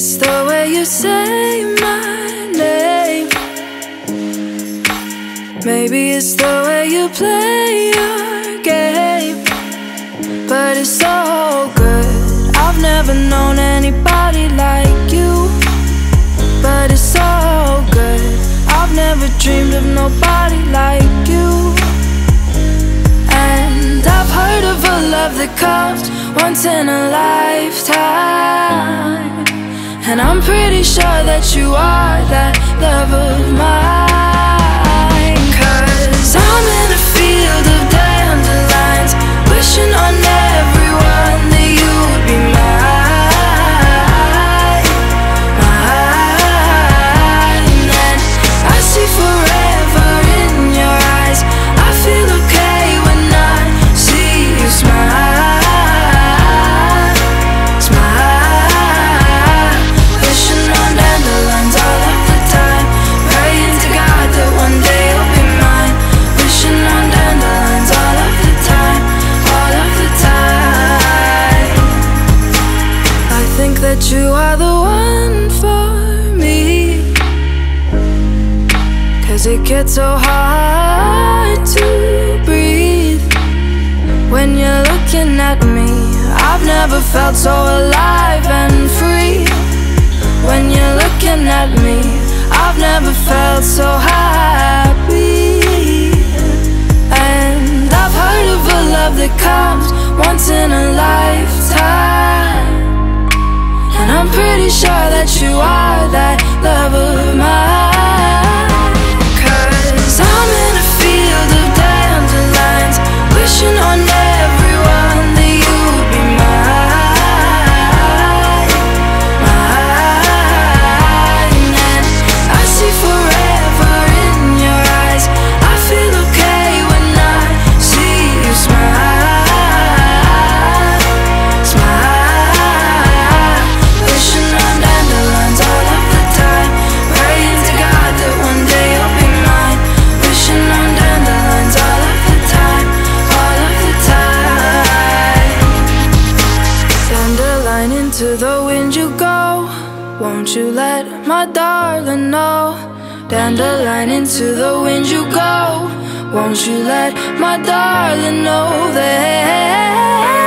say my name. Maybe it's the way you play your game, but it's so good. I've never known anybody like you, but it's so good. I've never dreamed of nobody like you. And I've heard of a love that comes once in a lifetime. And I'm pretty sure that you are that love of mine. It gets so hard to breathe when you're looking at me. I've never felt so alive and free. When you're looking at me, I've never felt so happy. And I've heard of a love that comes once in a lifetime. And I'm pretty sure that you are that love Into the wind you go. Won't you let my darling know? Dandelion into the wind you go. Won't you let my darling know that